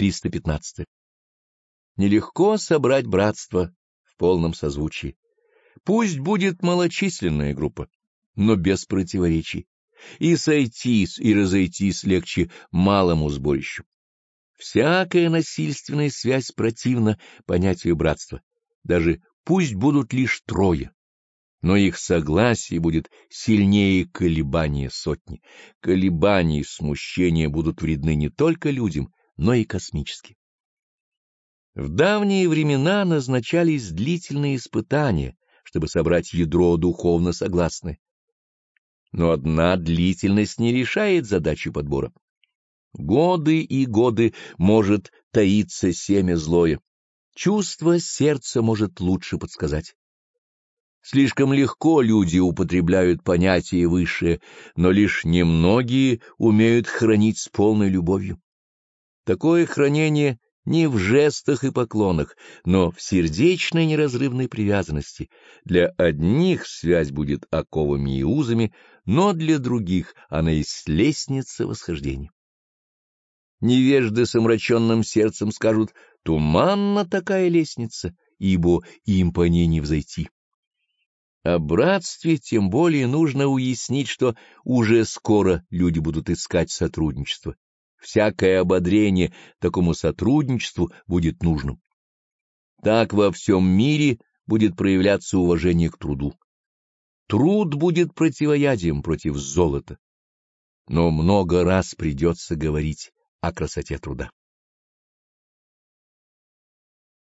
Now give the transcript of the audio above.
315. Нелегко собрать братство в полном созвучии. Пусть будет малочисленная группа, но без противоречий. И сойтись, и разойтись легче малому сборищу. Всякая насильственная связь противна понятию братства. Даже пусть будут лишь трое, но их согласие будет сильнее колебания сотни. Колебания и смущения будут вредны не только людям, но и космически. В давние времена назначались длительные испытания, чтобы собрать ядро духовно согласное. Но одна длительность не решает задачу подбора. Годы и годы может таиться семя злое. Чувство сердца может лучше подсказать. Слишком легко люди употребляют понятие высшее, но лишь немногие умеют хранить с полной любовью. Такое хранение не в жестах и поклонах, но в сердечной неразрывной привязанности. Для одних связь будет оковами и узами, но для других она есть лестница восхождения. Невежды с омраченным сердцем скажут «туманна такая лестница, ибо им по ней не взойти». О братстве тем более нужно уяснить, что уже скоро люди будут искать сотрудничество. Всякое ободрение такому сотрудничеству будет нужным. Так во всем мире будет проявляться уважение к труду. Труд будет противоядием против золота. Но много раз придется говорить о красоте труда.